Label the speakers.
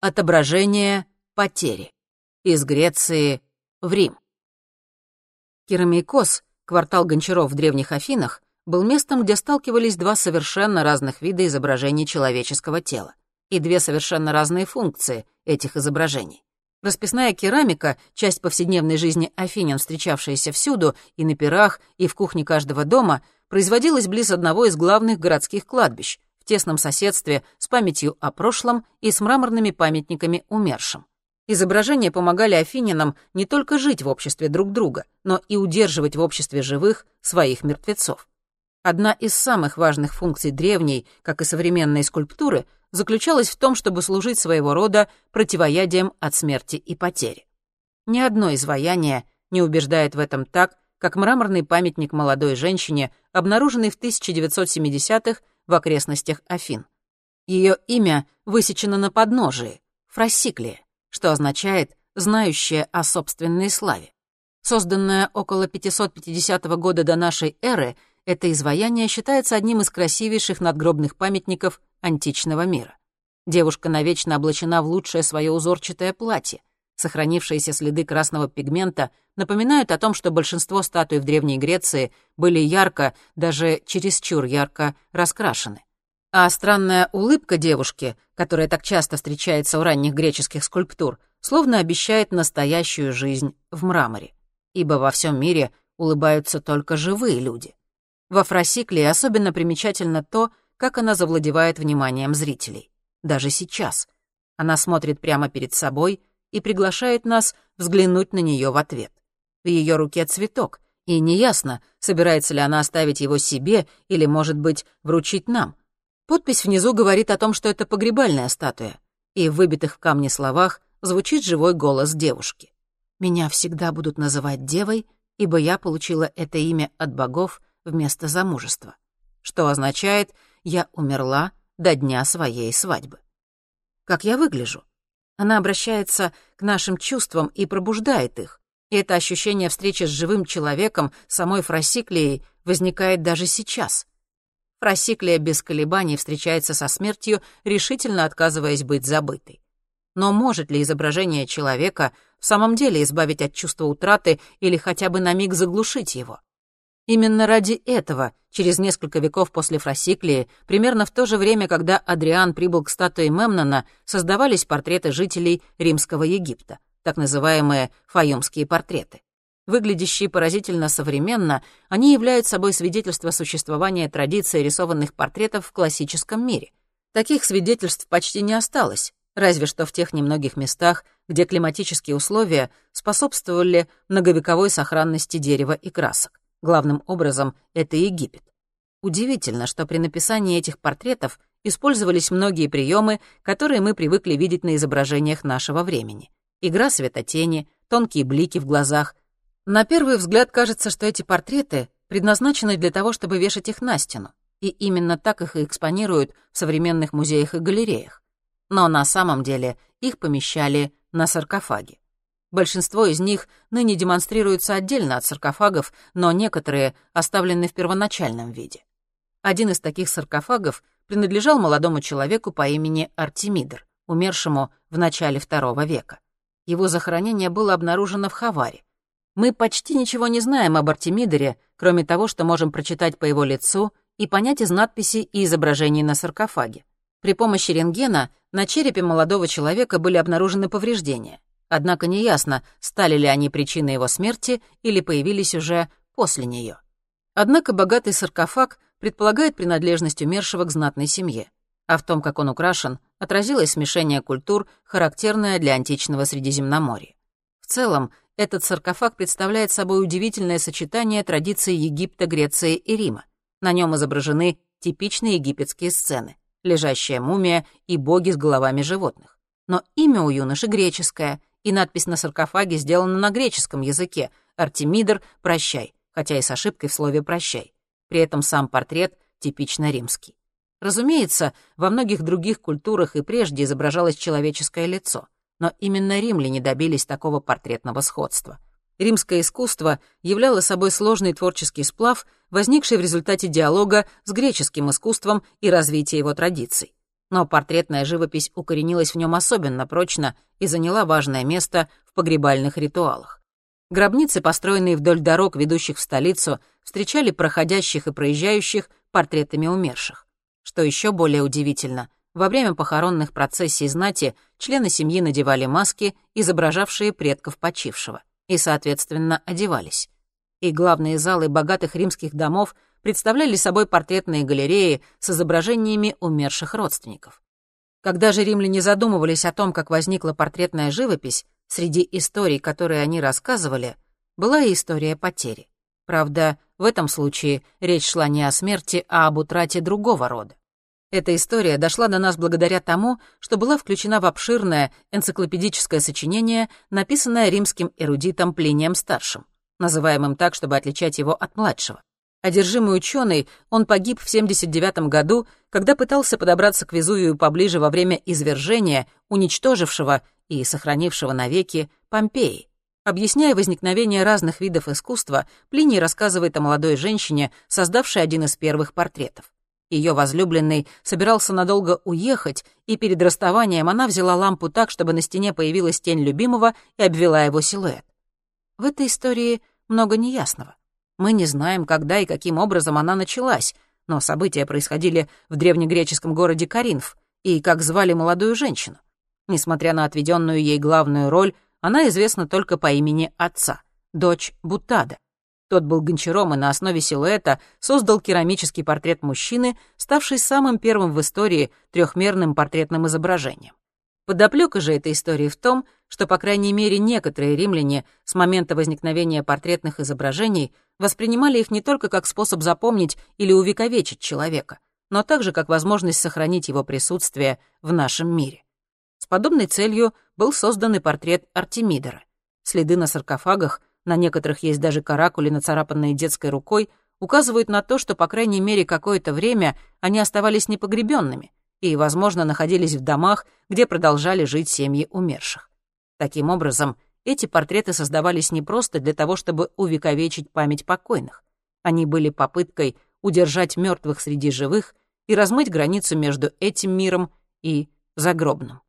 Speaker 1: Отображение потери. Из Греции в Рим. Керамикос, квартал гончаров в древних Афинах, был местом, где сталкивались два совершенно разных вида изображений человеческого тела и две совершенно разные функции этих изображений. Расписная керамика, часть повседневной жизни афинян, встречавшаяся всюду, и на пирах, и в кухне каждого дома, производилась близ одного из главных городских кладбищ, тесном соседстве с памятью о прошлом и с мраморными памятниками умершим. Изображения помогали афинянам не только жить в обществе друг друга, но и удерживать в обществе живых своих мертвецов. Одна из самых важных функций древней, как и современной скульптуры, заключалась в том, чтобы служить своего рода противоядием от смерти и потери. Ни одно изваяние не убеждает в этом так, как мраморный памятник молодой женщине, обнаруженный в 1970-х в окрестностях Афин. Ее имя высечено на подножии — Фросиклия, что означает «знающая о собственной славе». Созданное около 550 года до нашей эры, это изваяние считается одним из красивейших надгробных памятников античного мира. Девушка навечно облачена в лучшее свое узорчатое платье. Сохранившиеся следы красного пигмента напоминают о том, что большинство статуй в Древней Греции были ярко, даже чересчур ярко раскрашены. А странная улыбка девушки, которая так часто встречается у ранних греческих скульптур, словно обещает настоящую жизнь в мраморе. Ибо во всем мире улыбаются только живые люди. Во Фросиклии особенно примечательно то, как она завладевает вниманием зрителей. Даже сейчас. Она смотрит прямо перед собой и приглашает нас взглянуть на нее в ответ. В ее руке цветок, и неясно, собирается ли она оставить его себе или, может быть, вручить нам. Подпись внизу говорит о том, что это погребальная статуя, и в выбитых в камне словах звучит живой голос девушки. «Меня всегда будут называть девой, ибо я получила это имя от богов вместо замужества, что означает «я умерла до дня своей свадьбы». Как я выгляжу? Она обращается к нашим чувствам и пробуждает их. И это ощущение встречи с живым человеком, самой Фросиклией, возникает даже сейчас. Фросиклия без колебаний встречается со смертью, решительно отказываясь быть забытой. Но может ли изображение человека в самом деле избавить от чувства утраты или хотя бы на миг заглушить его? Именно ради этого, через несколько веков после Фросиклии, примерно в то же время, когда Адриан прибыл к статуе Мемнона, создавались портреты жителей Римского Египта, так называемые фаюмские портреты. Выглядящие поразительно современно, они являются собой свидетельство существования традиции рисованных портретов в классическом мире. Таких свидетельств почти не осталось, разве что в тех немногих местах, где климатические условия способствовали многовековой сохранности дерева и красок. Главным образом, это Египет. Удивительно, что при написании этих портретов использовались многие приемы, которые мы привыкли видеть на изображениях нашего времени. Игра светотени, тонкие блики в глазах. На первый взгляд кажется, что эти портреты предназначены для того, чтобы вешать их на стену, и именно так их и экспонируют в современных музеях и галереях. Но на самом деле их помещали на саркофаге. Большинство из них ныне демонстрируются отдельно от саркофагов, но некоторые оставлены в первоначальном виде. Один из таких саркофагов принадлежал молодому человеку по имени Артемидр, умершему в начале II века. Его захоронение было обнаружено в Хаваре. Мы почти ничего не знаем об Артемидоре, кроме того, что можем прочитать по его лицу и понять из надписей и изображений на саркофаге. При помощи рентгена на черепе молодого человека были обнаружены повреждения. Однако неясно, стали ли они причиной его смерти или появились уже после нее. Однако богатый саркофаг предполагает принадлежность умершего к знатной семье, а в том, как он украшен, отразилось смешение культур, характерное для античного Средиземноморья. В целом, этот саркофаг представляет собой удивительное сочетание традиций Египта, Греции и Рима. На нем изображены типичные египетские сцены — лежащая мумия и боги с головами животных. Но имя у юноши греческое, и надпись на саркофаге сделана на греческом языке «Артемидор, прощай», хотя и с ошибкой в слове «прощай». При этом сам портрет типично римский. Разумеется, во многих других культурах и прежде изображалось человеческое лицо, но именно римляне добились такого портретного сходства. Римское искусство являло собой сложный творческий сплав, возникший в результате диалога с греческим искусством и развития его традиций. Но портретная живопись укоренилась в нем особенно прочно и заняла важное место в погребальных ритуалах. Гробницы, построенные вдоль дорог, ведущих в столицу, встречали проходящих и проезжающих портретами умерших. Что еще более удивительно, во время похоронных процессий знати члены семьи надевали маски, изображавшие предков почившего, и, соответственно, одевались. И главные залы богатых римских домов представляли собой портретные галереи с изображениями умерших родственников. Когда же римляне задумывались о том, как возникла портретная живопись, среди историй, которые они рассказывали, была и история потери. Правда, в этом случае речь шла не о смерти, а об утрате другого рода. Эта история дошла до нас благодаря тому, что была включена в обширное энциклопедическое сочинение, написанное римским эрудитом Плинием-старшим, называемым так, чтобы отличать его от младшего. Одержимый ученый, он погиб в 79 году, когда пытался подобраться к Везувию поближе во время извержения, уничтожившего и сохранившего навеки Помпеи. Объясняя возникновение разных видов искусства, Плиний рассказывает о молодой женщине, создавшей один из первых портретов. Ее возлюбленный собирался надолго уехать, и перед расставанием она взяла лампу так, чтобы на стене появилась тень любимого и обвела его силуэт. В этой истории много неясного. Мы не знаем, когда и каким образом она началась, но события происходили в древнегреческом городе Каринф, и как звали молодую женщину. Несмотря на отведенную ей главную роль, она известна только по имени отца, дочь Бутада. Тот был гончаром и на основе силуэта создал керамический портрет мужчины, ставший самым первым в истории трехмерным портретным изображением. Подоплека же этой истории в том, что, по крайней мере, некоторые римляне с момента возникновения портретных изображений воспринимали их не только как способ запомнить или увековечить человека, но также как возможность сохранить его присутствие в нашем мире. С подобной целью был создан и портрет Артемидора. Следы на саркофагах, на некоторых есть даже каракули, нацарапанные детской рукой, указывают на то, что, по крайней мере, какое-то время они оставались непогребенными, и, возможно, находились в домах, где продолжали жить семьи умерших. Таким образом, эти портреты создавались не просто для того, чтобы увековечить память покойных. Они были попыткой удержать мертвых среди живых и размыть границу между этим миром и загробным.